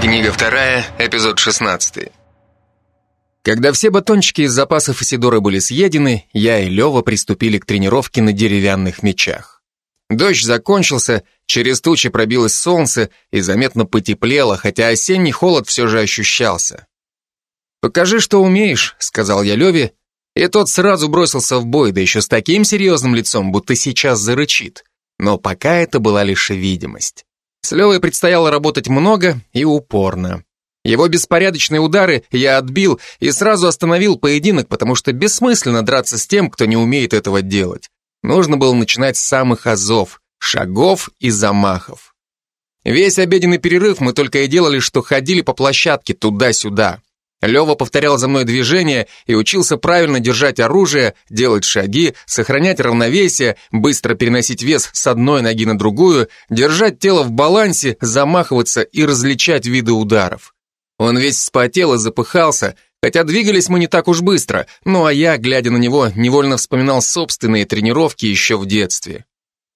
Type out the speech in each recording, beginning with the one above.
Книга вторая, эпизод 16. Когда все батончики из запасов Исидоры были съедены, я и Лева приступили к тренировке на деревянных мечах. Дождь закончился, через тучи пробилось солнце и заметно потеплело, хотя осенний холод все же ощущался. «Покажи, что умеешь», — сказал я Леве, и тот сразу бросился в бой, да еще с таким серьезным лицом, будто сейчас зарычит. Но пока это была лишь видимость. С Левой предстояло работать много и упорно. Его беспорядочные удары я отбил и сразу остановил поединок, потому что бессмысленно драться с тем, кто не умеет этого делать. Нужно было начинать с самых азов, шагов и замахов. Весь обеденный перерыв мы только и делали, что ходили по площадке туда-сюда. Лева повторял за мной движения и учился правильно держать оружие, делать шаги, сохранять равновесие, быстро переносить вес с одной ноги на другую, держать тело в балансе, замахиваться и различать виды ударов. Он весь вспотел и запыхался, хотя двигались мы не так уж быстро, ну а я, глядя на него, невольно вспоминал собственные тренировки еще в детстве.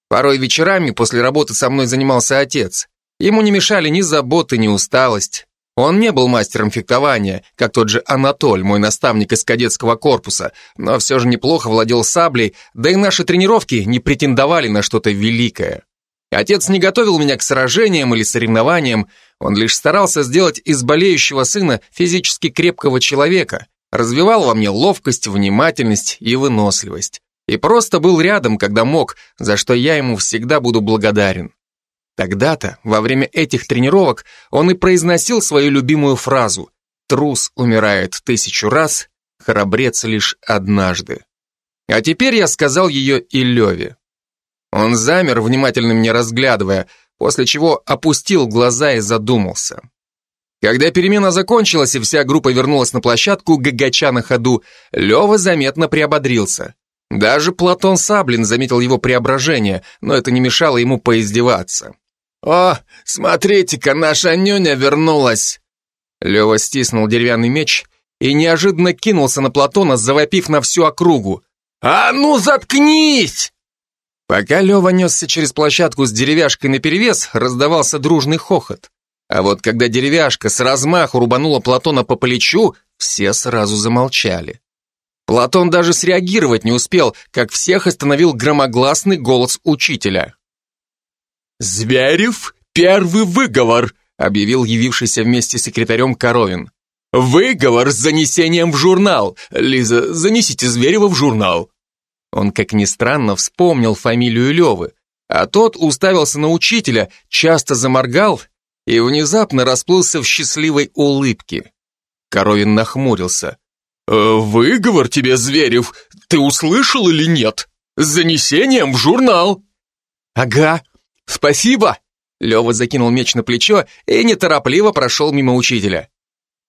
Порой вечерами после работы со мной занимался отец. Ему не мешали ни заботы, ни усталость. Он не был мастером фехтования, как тот же Анатоль, мой наставник из кадетского корпуса, но все же неплохо владел саблей, да и наши тренировки не претендовали на что-то великое. Отец не готовил меня к сражениям или соревнованиям, он лишь старался сделать из болеющего сына физически крепкого человека, развивал во мне ловкость, внимательность и выносливость. И просто был рядом, когда мог, за что я ему всегда буду благодарен. Тогда-то, во время этих тренировок, он и произносил свою любимую фразу «Трус умирает тысячу раз, храбрец лишь однажды». А теперь я сказал ее и Леве. Он замер, внимательно меня разглядывая, после чего опустил глаза и задумался. Когда перемена закончилась и вся группа вернулась на площадку, гагача на ходу, Лева заметно приободрился. Даже Платон Саблин заметил его преображение, но это не мешало ему поиздеваться. «О, смотрите-ка, наша нюня вернулась!» Лева стиснул деревянный меч и неожиданно кинулся на Платона, завопив на всю округу. «А ну, заткнись!» Пока Лева несся через площадку с деревяшкой наперевес, раздавался дружный хохот. А вот когда деревяшка с размаху рубанула Платона по плечу, все сразу замолчали. Платон даже среагировать не успел, как всех остановил громогласный голос учителя. «Зверев, первый выговор», объявил явившийся вместе с секретарем Коровин. «Выговор с занесением в журнал. Лиза, занесите Зверева в журнал». Он, как ни странно, вспомнил фамилию Левы, а тот уставился на учителя, часто заморгал и внезапно расплылся в счастливой улыбке. Коровин нахмурился. «Э, «Выговор тебе, Зверев, ты услышал или нет? С занесением в журнал». «Ага, «Спасибо!» Лева закинул меч на плечо и неторопливо прошел мимо учителя.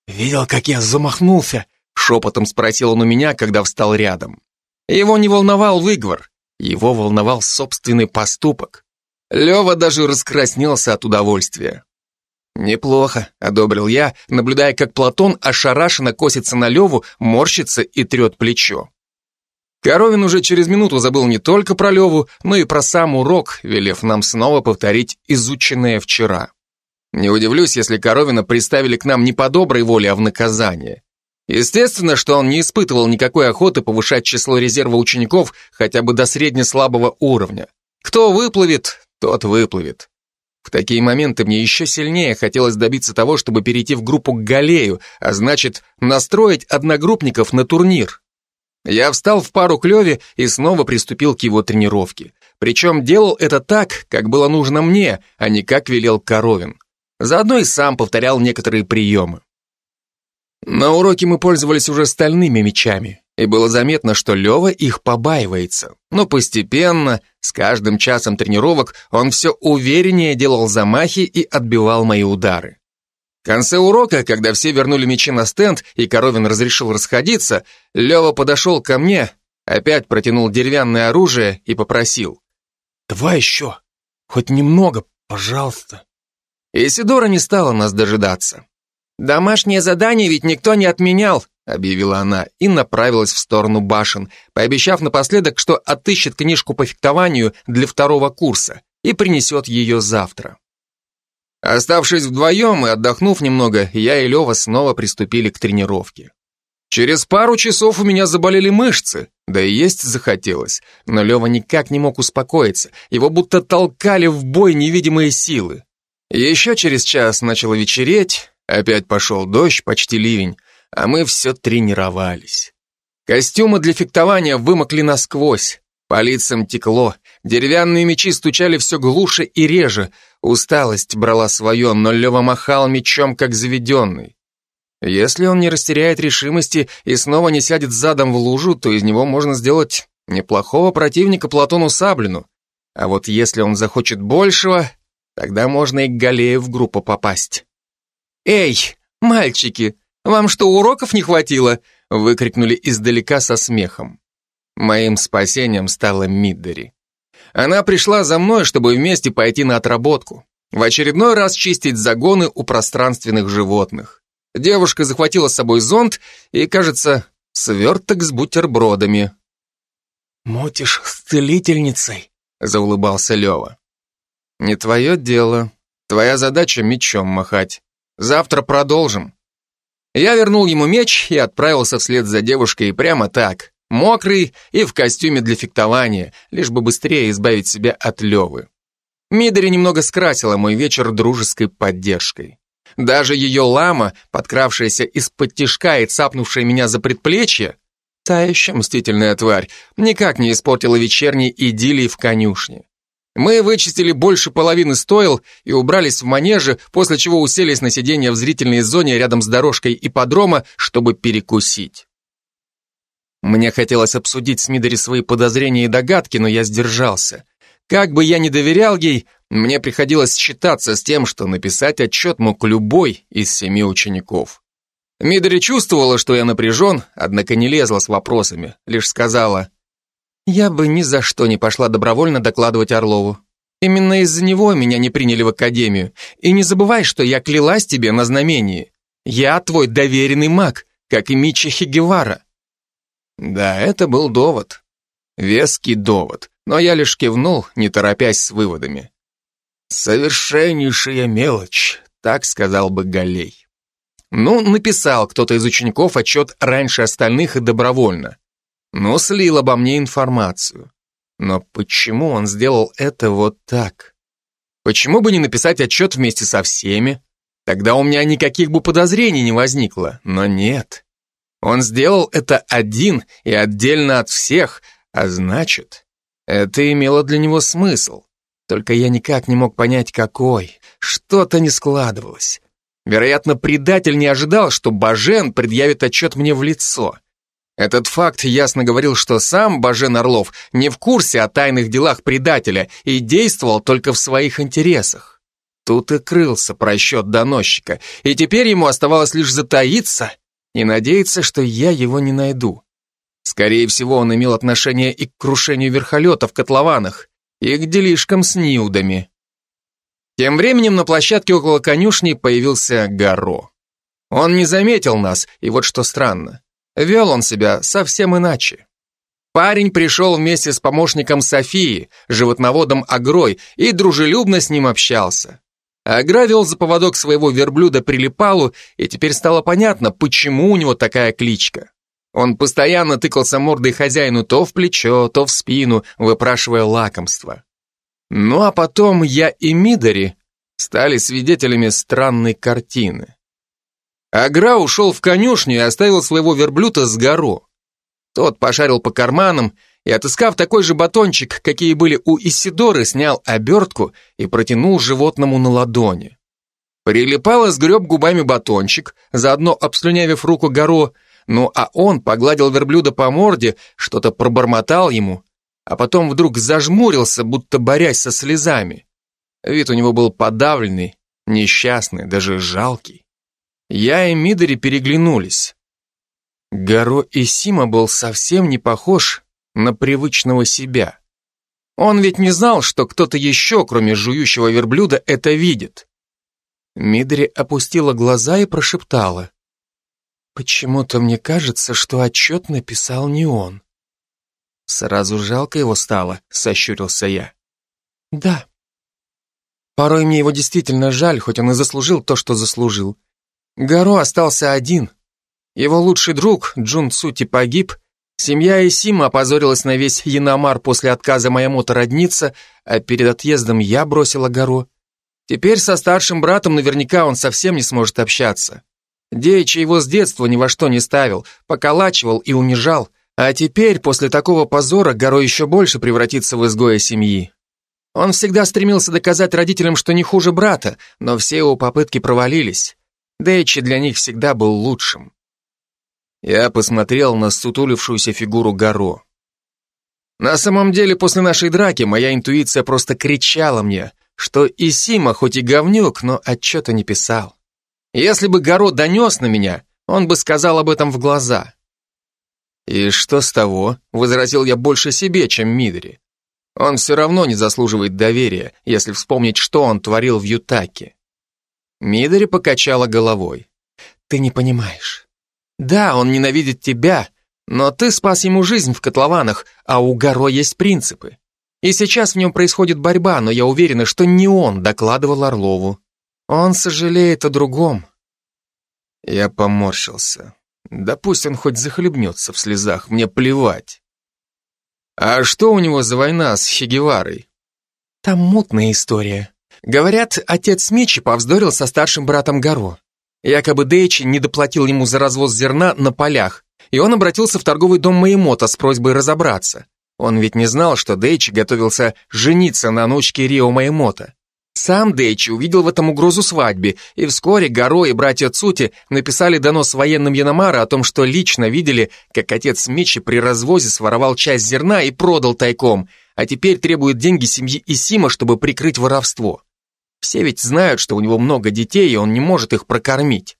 «Видел, как я замахнулся?» Шепотом спросил он у меня, когда встал рядом. Его не волновал выговор, его волновал собственный поступок. Лева даже раскраснелся от удовольствия. «Неплохо», — одобрил я, наблюдая, как Платон ошарашенно косится на Леву, морщится и трет плечо. Коровин уже через минуту забыл не только про Леву, но и про сам урок, велев нам снова повторить изученное вчера. Не удивлюсь, если Коровина приставили к нам не по доброй воле, а в наказание. Естественно, что он не испытывал никакой охоты повышать число резерва учеников хотя бы до среднеслабого уровня. Кто выплывет, тот выплывет. В такие моменты мне еще сильнее хотелось добиться того, чтобы перейти в группу к Галею, а значит, настроить одногруппников на турнир. Я встал в пару к Леве и снова приступил к его тренировке. Причем делал это так, как было нужно мне, а не как велел Коровин. Заодно и сам повторял некоторые приемы. На уроке мы пользовались уже стальными мечами, и было заметно, что Лева их побаивается. Но постепенно, с каждым часом тренировок, он все увереннее делал замахи и отбивал мои удары. В конце урока, когда все вернули мечи на стенд и Коровин разрешил расходиться, Лева подошел ко мне, опять протянул деревянное оружие и попросил. «Давай еще, хоть немного, пожалуйста». Исидора не стала нас дожидаться. «Домашнее задание ведь никто не отменял», объявила она и направилась в сторону башен, пообещав напоследок, что отыщет книжку по фехтованию для второго курса и принесет ее завтра. Оставшись вдвоем и отдохнув немного, я и Лева снова приступили к тренировке. Через пару часов у меня заболели мышцы, да и есть захотелось, но Лева никак не мог успокоиться, его будто толкали в бой невидимые силы. Еще через час начало вечереть, опять пошел дождь, почти ливень, а мы все тренировались. Костюмы для фехтования вымокли насквозь, по лицам текло, деревянные мечи стучали все глуше и реже, усталость брала свое, но Лева махал мечом, как заведенный. Если он не растеряет решимости и снова не сядет задом в лужу, то из него можно сделать неплохого противника Платону Саблину. А вот если он захочет большего, тогда можно и к Галею в группу попасть. «Эй, мальчики, вам что, уроков не хватило?» выкрикнули издалека со смехом. Моим спасением стала Миддери. Она пришла за мной, чтобы вместе пойти на отработку. В очередной раз чистить загоны у пространственных животных. Девушка захватила с собой зонт и, кажется, сверток с бутербродами. «Мотишь с целительницей», — заулыбался Лева. «Не твое дело. Твоя задача мечом махать. Завтра продолжим». Я вернул ему меч и отправился вслед за девушкой прямо так, мокрый и в костюме для фехтования, лишь бы быстрее избавить себя от Левы. Мидори немного скрасила мой вечер дружеской поддержкой. Даже ее лама, подкравшаяся из-под тишка и цапнувшая меня за предплечье, та еще мстительная тварь, никак не испортила вечерней идиллии в конюшне. Мы вычистили больше половины стоил и убрались в манеже, после чего уселись на сиденье в зрительной зоне рядом с дорожкой ипподрома, чтобы перекусить. Мне хотелось обсудить с Мидори свои подозрения и догадки, но я сдержался. Как бы я ни доверял ей, мне приходилось считаться с тем, что написать отчет мог любой из семи учеников. Мидори чувствовала, что я напряжен, однако не лезла с вопросами, лишь сказала, я бы ни за что не пошла добровольно докладывать Орлову. Именно из-за него меня не приняли в академию. И не забывай, что я клялась тебе на знамении. Я твой доверенный маг, как и Мичи Хигевара. Да, это был довод. Веский довод. Но я лишь кивнул, не торопясь с выводами. Совершеннейшая мелочь, так сказал бы Галей. Ну, написал кто-то из учеников отчет раньше остальных и добровольно но слил обо мне информацию. Но почему он сделал это вот так? Почему бы не написать отчет вместе со всеми? Тогда у меня никаких бы подозрений не возникло, но нет. Он сделал это один и отдельно от всех, а значит, это имело для него смысл. Только я никак не мог понять, какой. Что-то не складывалось. Вероятно, предатель не ожидал, что Бажен предъявит отчет мне в лицо. Этот факт ясно говорил, что сам Бажен Орлов не в курсе о тайных делах предателя и действовал только в своих интересах. Тут и крылся просчет доносчика, и теперь ему оставалось лишь затаиться и надеяться, что я его не найду. Скорее всего, он имел отношение и к крушению верхолета в котлованах, и к делишкам с Ниудами. Тем временем на площадке около конюшни появился Гаро. Он не заметил нас, и вот что странно. Вел он себя совсем иначе. Парень пришел вместе с помощником Софии, животноводом Агрой, и дружелюбно с ним общался. Агра вел за поводок своего верблюда Прилипалу, и теперь стало понятно, почему у него такая кличка. Он постоянно тыкался мордой хозяину то в плечо, то в спину, выпрашивая лакомство. Ну а потом я и Мидори стали свидетелями странной картины. Агра ушел в конюшню и оставил своего верблюда с гору. Тот пошарил по карманам и, отыскав такой же батончик, какие были у Исидоры, снял обертку и протянул животному на ладони. Прилипало сгреб губами батончик, заодно обслюнявив руку гору, ну а он погладил верблюда по морде, что-то пробормотал ему, а потом вдруг зажмурился, будто борясь со слезами. Вид у него был подавленный, несчастный, даже жалкий. Я и Мидори переглянулись. Гаро и Сима был совсем не похож на привычного себя. Он ведь не знал, что кто-то еще, кроме жующего верблюда, это видит. Мидори опустила глаза и прошептала. «Почему-то мне кажется, что отчет написал не он». Сразу жалко его стало, сощурился я. «Да, Порой мне его действительно жаль, хоть он и заслужил то, что заслужил. Гаро остался один. Его лучший друг, Джун Цути, погиб. Семья Исима опозорилась на весь Яномар после отказа Маямото родниться, а перед отъездом я бросила Гаро. Теперь со старшим братом наверняка он совсем не сможет общаться. Деичи его с детства ни во что не ставил, поколачивал и унижал, а теперь, после такого позора, Горо еще больше превратится в изгоя семьи. Он всегда стремился доказать родителям, что не хуже брата, но все его попытки провалились. Дэйчи для них всегда был лучшим. Я посмотрел на сутулившуюся фигуру Горо. На самом деле, после нашей драки моя интуиция просто кричала мне, что Исима хоть и говнюк, но отчета не писал. Если бы Горо донес на меня, он бы сказал об этом в глаза. «И что с того?» — возразил я больше себе, чем Мидри. Он все равно не заслуживает доверия, если вспомнить, что он творил в Ютаке. Мидори покачала головой. «Ты не понимаешь. Да, он ненавидит тебя, но ты спас ему жизнь в котлованах, а у Горо есть принципы. И сейчас в нем происходит борьба, но я уверена, что не он докладывал Орлову. Он сожалеет о другом». Я поморщился. Да пусть он хоть захлебнется в слезах, мне плевать. А что у него за война с Хигеварой? Там мутная история. Говорят, отец Мичи повздорил со старшим братом Гаро. Якобы Дейчи не доплатил ему за развоз зерна на полях, и он обратился в торговый дом Маемота с просьбой разобраться. Он ведь не знал, что Дейчи готовился жениться на внучке Рио Маемота. Сам Дейчи увидел в этом угрозу свадьбе, и вскоре Горо и братья Цути написали донос военным Яномара о том, что лично видели, как отец Мичи при развозе своровал часть зерна и продал тайком, а теперь требует деньги семьи Исима, чтобы прикрыть воровство. Все ведь знают, что у него много детей, и он не может их прокормить.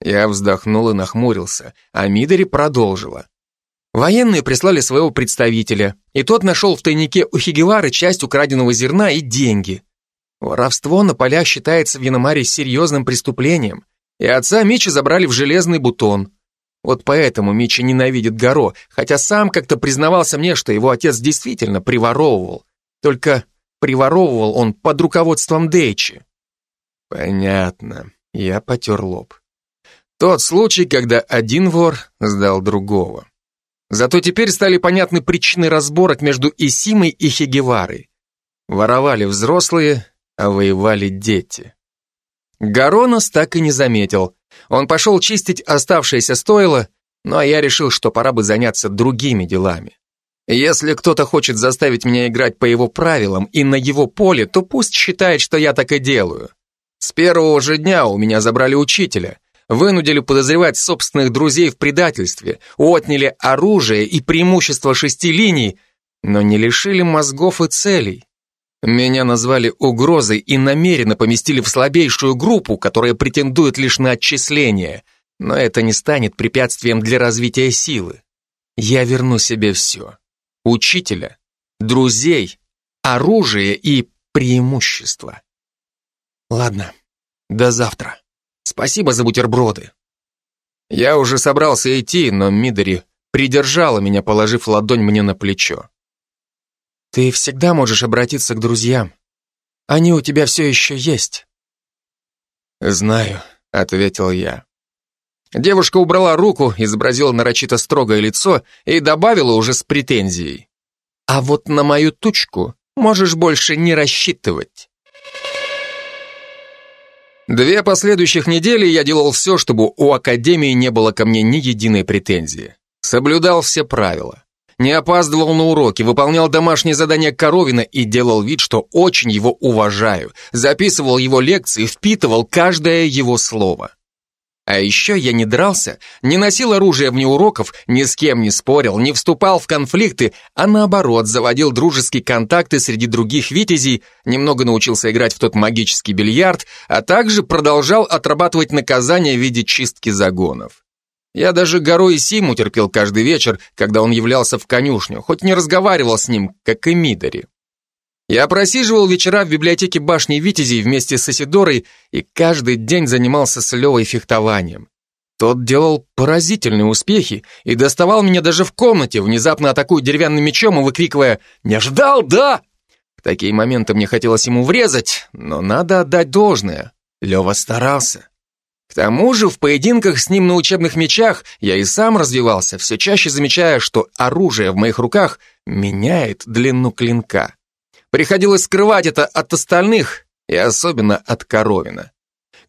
Я вздохнул и нахмурился, а Мидори продолжила. Военные прислали своего представителя, и тот нашел в тайнике у Хигевары часть украденного зерна и деньги. Воровство на полях считается в Яномаре серьезным преступлением, и отца Мичи забрали в железный бутон. Вот поэтому Мичи ненавидит Горо, хотя сам как-то признавался мне, что его отец действительно приворовывал. Только приворовывал он под руководством Дейчи. Понятно. Я потер лоб. Тот случай, когда один вор сдал другого. Зато теперь стали понятны причины разборок между Исимой и Хигеварой. Воровали взрослые, а воевали дети. Гаронос так и не заметил. Он пошел чистить оставшееся стойло, ну а я решил, что пора бы заняться другими делами. Если кто-то хочет заставить меня играть по его правилам и на его поле, то пусть считает, что я так и делаю. С первого же дня у меня забрали учителя, вынудили подозревать собственных друзей в предательстве, отняли оружие и преимущество шести линий, но не лишили мозгов и целей. Меня назвали угрозой и намеренно поместили в слабейшую группу, которая претендует лишь на отчисление. Но это не станет препятствием для развития силы. Я верну себе все. Учителя, друзей, оружие и преимущества. Ладно, до завтра. Спасибо за бутерброды. Я уже собрался идти, но Мидори придержала меня, положив ладонь мне на плечо. Ты всегда можешь обратиться к друзьям. Они у тебя все еще есть. Знаю, ответил я. Девушка убрала руку, изобразила нарочито строгое лицо и добавила уже с претензией. А вот на мою тучку можешь больше не рассчитывать. Две последующих недели я делал все, чтобы у Академии не было ко мне ни единой претензии. Соблюдал все правила не опаздывал на уроки, выполнял домашние задания Коровина и делал вид, что очень его уважаю, записывал его лекции, впитывал каждое его слово. А еще я не дрался, не носил оружие вне уроков, ни с кем не спорил, не вступал в конфликты, а наоборот, заводил дружеские контакты среди других витязей, немного научился играть в тот магический бильярд, а также продолжал отрабатывать наказания в виде чистки загонов. Я даже горой Симу терпел каждый вечер, когда он являлся в конюшню, хоть не разговаривал с ним, как и Мидори. Я просиживал вечера в библиотеке башни Витязей вместе с Исидорой и каждый день занимался с Левой фехтованием. Тот делал поразительные успехи и доставал меня даже в комнате, внезапно атакуя деревянным мечом и выкрикивая «Не ждал, да?» К такие моменты мне хотелось ему врезать, но надо отдать должное. Лева старался. К тому же в поединках с ним на учебных мечах я и сам развивался, все чаще замечая, что оружие в моих руках меняет длину клинка. Приходилось скрывать это от остальных и особенно от Коровина.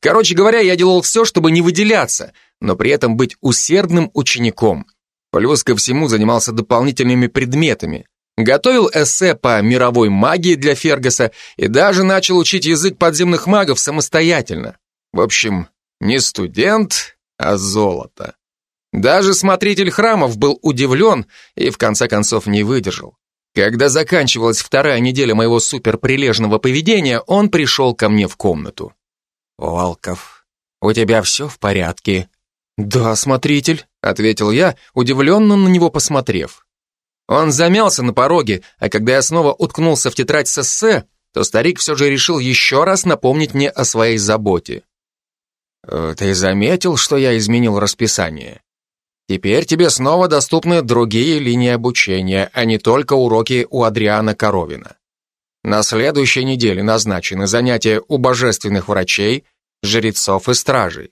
Короче говоря, я делал все, чтобы не выделяться, но при этом быть усердным учеником. Плюс ко всему занимался дополнительными предметами. Готовил эссе по мировой магии для Фергаса и даже начал учить язык подземных магов самостоятельно. В общем, не студент, а золото. Даже смотритель храмов был удивлен и в конце концов не выдержал. Когда заканчивалась вторая неделя моего суперприлежного поведения, он пришел ко мне в комнату. «Волков, у тебя все в порядке?» «Да, смотритель», — ответил я, удивленно на него посмотрев. Он замялся на пороге, а когда я снова уткнулся в тетрадь с эссе, то старик все же решил еще раз напомнить мне о своей заботе. «Э, «Ты заметил, что я изменил расписание? Теперь тебе снова доступны другие линии обучения, а не только уроки у Адриана Коровина. На следующей неделе назначены занятия у божественных врачей, жрецов и стражей.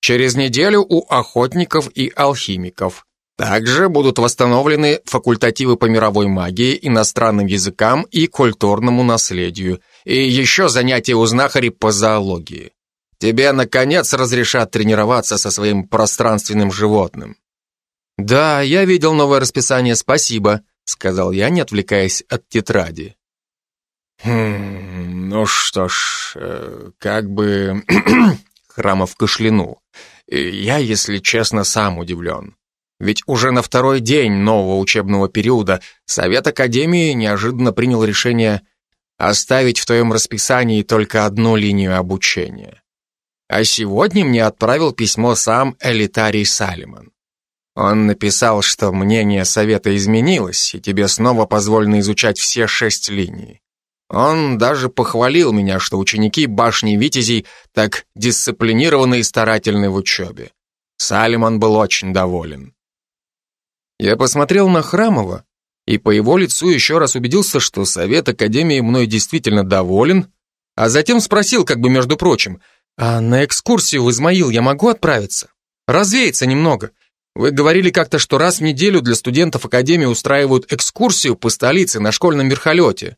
Через неделю у охотников и алхимиков. Также будут восстановлены факультативы по мировой магии, иностранным языкам и культурному наследию, и еще занятия у знахарей по зоологии. Тебе, наконец, разрешат тренироваться со своим пространственным животным. «Да, я видел новое расписание, спасибо», сказал я, не отвлекаясь от тетради. «Хм, ну что ж, э, как бы...» Храмов кашлянул. «Я, если честно, сам удивлен. Ведь уже на второй день нового учебного периода Совет Академии неожиданно принял решение оставить в твоем расписании только одну линию обучения. А сегодня мне отправил письмо сам Элитарий Салиман. Он написал, что мнение Совета изменилось, и тебе снова позволено изучать все шесть линий. Он даже похвалил меня, что ученики башни Витязей так дисциплинированы и старательны в учебе. Салиман был очень доволен. Я посмотрел на Храмова, и по его лицу еще раз убедился, что Совет Академии мной действительно доволен, а затем спросил, как бы между прочим, «А на экскурсию в Измаил я могу отправиться? Развеяться немного. Вы говорили как-то, что раз в неделю для студентов Академии устраивают экскурсию по столице на школьном верхолете».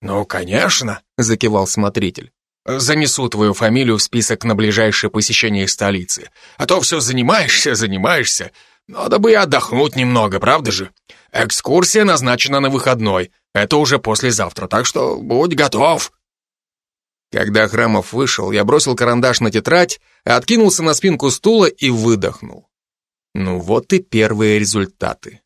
«Ну, конечно», — закивал смотритель. «Занесу твою фамилию в список на ближайшее посещение столицы. А то все занимаешься, занимаешься. Надо бы и отдохнуть немного, правда же? Экскурсия назначена на выходной. Это уже послезавтра, так что будь готов». Когда Храмов вышел, я бросил карандаш на тетрадь, откинулся на спинку стула и выдохнул. Ну вот и первые результаты.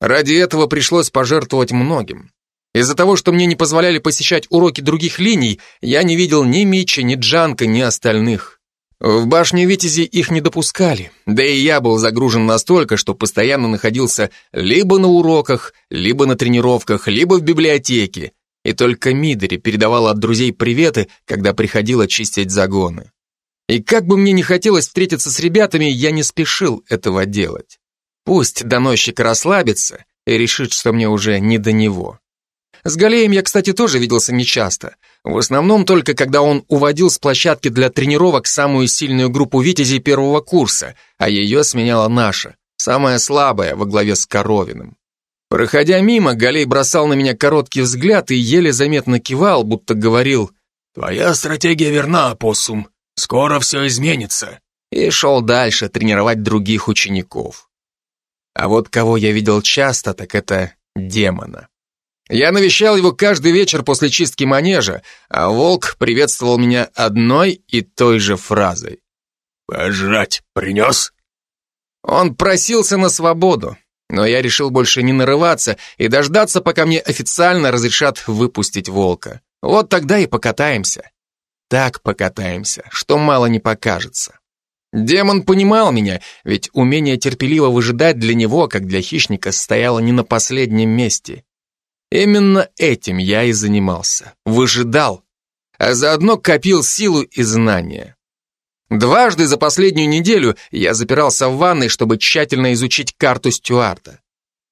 Ради этого пришлось пожертвовать многим. Из-за того, что мне не позволяли посещать уроки других линий, я не видел ни Мича, ни Джанка, ни остальных. В башне Витязи их не допускали, да и я был загружен настолько, что постоянно находился либо на уроках, либо на тренировках, либо в библиотеке, и только Мидори передавала от друзей приветы, когда приходила чистить загоны. И как бы мне не хотелось встретиться с ребятами, я не спешил этого делать. Пусть доносчик расслабится и решит, что мне уже не до него. С Галеем я, кстати, тоже виделся нечасто. В основном только когда он уводил с площадки для тренировок самую сильную группу витязей первого курса, а ее сменяла наша, самая слабая, во главе с Коровиным. Проходя мимо, Галей бросал на меня короткий взгляд и еле заметно кивал, будто говорил «Твоя стратегия верна, Посум. Скоро все изменится». И шел дальше тренировать других учеников. А вот кого я видел часто, так это демона. Я навещал его каждый вечер после чистки манежа, а волк приветствовал меня одной и той же фразой. «Пожрать принес?» Он просился на свободу, но я решил больше не нарываться и дождаться, пока мне официально разрешат выпустить волка. Вот тогда и покатаемся. Так покатаемся, что мало не покажется. Демон понимал меня, ведь умение терпеливо выжидать для него, как для хищника, стояло не на последнем месте. Именно этим я и занимался. Выжидал, а заодно копил силу и знания. Дважды за последнюю неделю я запирался в ванной, чтобы тщательно изучить карту Стюарта.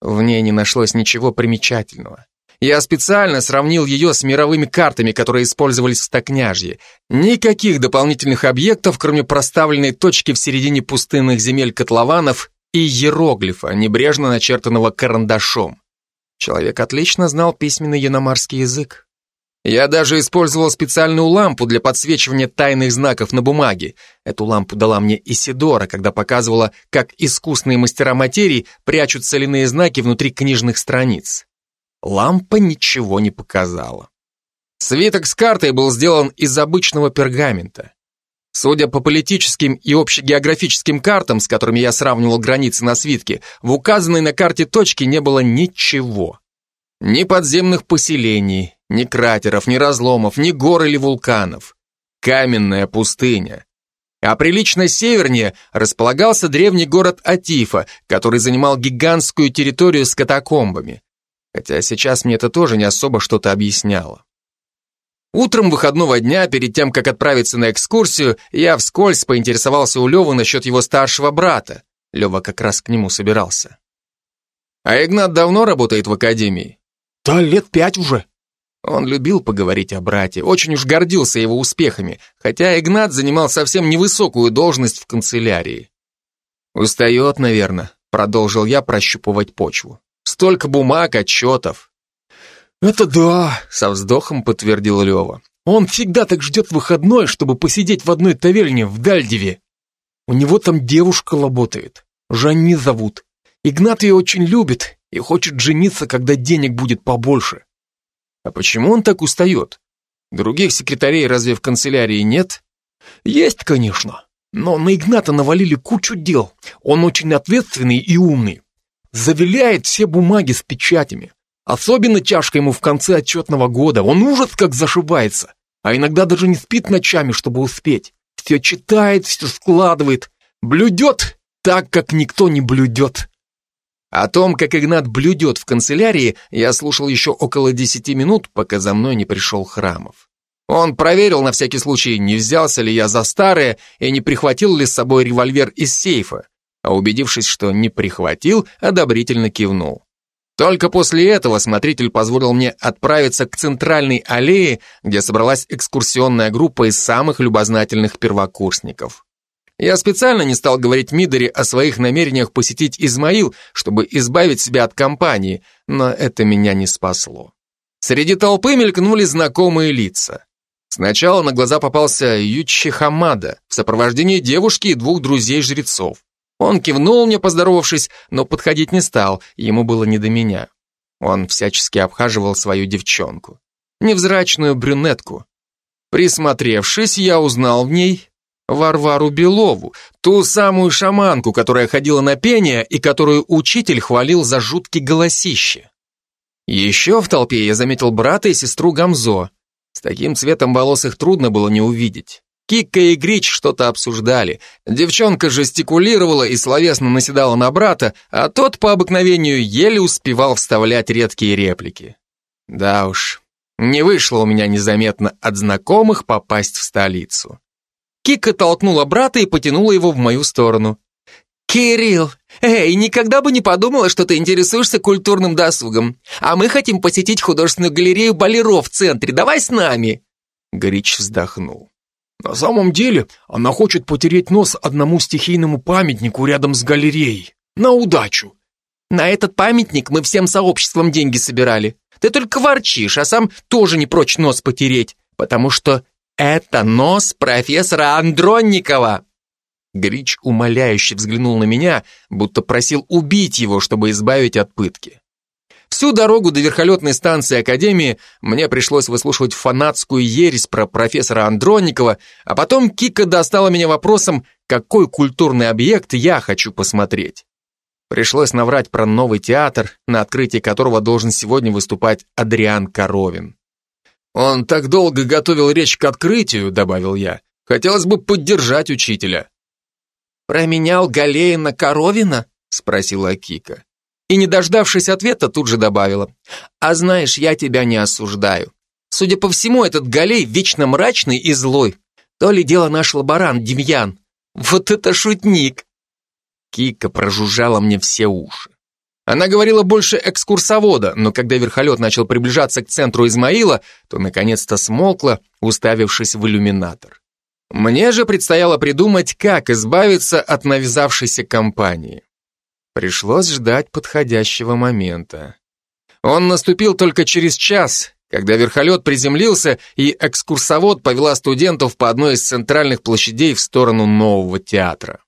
В ней не нашлось ничего примечательного. Я специально сравнил ее с мировыми картами, которые использовались в Стокняжье. Никаких дополнительных объектов, кроме проставленной точки в середине пустынных земель котлованов и иероглифа, небрежно начертанного карандашом. Человек отлично знал письменный яномарский язык. Я даже использовал специальную лампу для подсвечивания тайных знаков на бумаге. Эту лампу дала мне Исидора, когда показывала, как искусные мастера материи прячут соляные знаки внутри книжных страниц. Лампа ничего не показала. Свиток с картой был сделан из обычного пергамента. Судя по политическим и общегеографическим картам, с которыми я сравнивал границы на свитке, в указанной на карте точке не было ничего. Ни подземных поселений, ни кратеров, ни разломов, ни гор или вулканов. Каменная пустыня. А прилично севернее располагался древний город Атифа, который занимал гигантскую территорию с катакомбами. Хотя сейчас мне это тоже не особо что-то объясняло. Утром выходного дня, перед тем, как отправиться на экскурсию, я вскользь поинтересовался у Левы насчет его старшего брата. Лева как раз к нему собирался. А Игнат давно работает в академии? Да, лет пять уже. Он любил поговорить о брате, очень уж гордился его успехами, хотя Игнат занимал совсем невысокую должность в канцелярии. «Устает, наверное», — продолжил я прощупывать почву. «Столько бумаг, отчетов». «Это да», — со вздохом подтвердил Лева. «Он всегда так ждет выходной, чтобы посидеть в одной таверне в Дальдеве. У него там девушка работает, Жанни зовут. Игнат ее очень любит и хочет жениться, когда денег будет побольше. А почему он так устает? Других секретарей разве в канцелярии нет? Есть, конечно. Но на Игната навалили кучу дел. Он очень ответственный и умный. Завиляет все бумаги с печатями. Особенно тяжко ему в конце отчетного года. Он ужас как зашивается. А иногда даже не спит ночами, чтобы успеть. Все читает, все складывает. Блюдет так, как никто не блюдет. О том, как Игнат блюдет в канцелярии, я слушал еще около десяти минут, пока за мной не пришел Храмов. Он проверил на всякий случай, не взялся ли я за старое и не прихватил ли с собой револьвер из сейфа, а убедившись, что не прихватил, одобрительно кивнул. Только после этого смотритель позволил мне отправиться к центральной аллее, где собралась экскурсионная группа из самых любознательных первокурсников. Я специально не стал говорить Мидоре о своих намерениях посетить Измаил, чтобы избавить себя от компании, но это меня не спасло. Среди толпы мелькнули знакомые лица. Сначала на глаза попался Ючи Хамада в сопровождении девушки и двух друзей-жрецов. Он кивнул мне, поздоровавшись, но подходить не стал, ему было не до меня. Он всячески обхаживал свою девчонку. Невзрачную брюнетку. Присмотревшись, я узнал в ней Варвару Белову, ту самую шаманку, которая ходила на пение и которую учитель хвалил за жуткий голосище. Еще в толпе я заметил брата и сестру Гамзо. С таким цветом волос их трудно было не увидеть. Кикка и Грич что-то обсуждали. Девчонка жестикулировала и словесно наседала на брата, а тот по обыкновению еле успевал вставлять редкие реплики. Да уж, не вышло у меня незаметно от знакомых попасть в столицу. Кика толкнула брата и потянула его в мою сторону. «Кирилл, эй, никогда бы не подумала, что ты интересуешься культурным досугом. А мы хотим посетить художественную галерею Болеро в центре. Давай с нами!» Горич вздохнул. «На самом деле, она хочет потереть нос одному стихийному памятнику рядом с галереей. На удачу!» «На этот памятник мы всем сообществом деньги собирали. Ты только ворчишь, а сам тоже не прочь нос потереть, потому что «Это нос профессора Андронникова!» Грич умоляюще взглянул на меня, будто просил убить его, чтобы избавить от пытки. Всю дорогу до верхолетной станции Академии мне пришлось выслушивать фанатскую ересь про профессора Андронникова, а потом Кика достала меня вопросом, какой культурный объект я хочу посмотреть. Пришлось наврать про новый театр, на открытии которого должен сегодня выступать Адриан Коровин. «Он так долго готовил речь к открытию», — добавил я. «Хотелось бы поддержать учителя». «Променял Галея на Коровина?» — спросила Кика. И, не дождавшись ответа, тут же добавила. «А знаешь, я тебя не осуждаю. Судя по всему, этот Галей вечно мрачный и злой. То ли дело наш лаборант Демьян. Вот это шутник!» Кика прожужжала мне все уши. Она говорила больше экскурсовода, но когда верхолет начал приближаться к центру Измаила, то наконец-то смолкла, уставившись в иллюминатор. Мне же предстояло придумать, как избавиться от навязавшейся компании. Пришлось ждать подходящего момента. Он наступил только через час, когда верхолет приземлился, и экскурсовод повела студентов по одной из центральных площадей в сторону нового театра.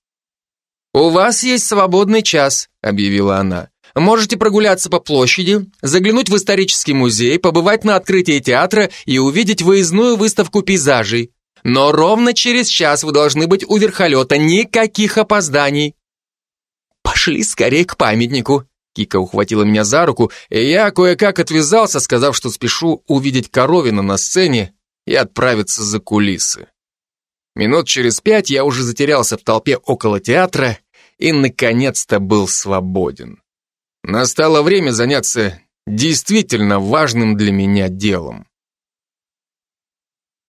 «У вас есть свободный час», — объявила она. Можете прогуляться по площади, заглянуть в исторический музей, побывать на открытии театра и увидеть выездную выставку пейзажей. Но ровно через час вы должны быть у верхолета, никаких опозданий. Пошли скорее к памятнику. Кика ухватила меня за руку, и я кое-как отвязался, сказав, что спешу увидеть Коровина на сцене и отправиться за кулисы. Минут через пять я уже затерялся в толпе около театра и, наконец-то, был свободен. Настало время заняться действительно важным для меня делом.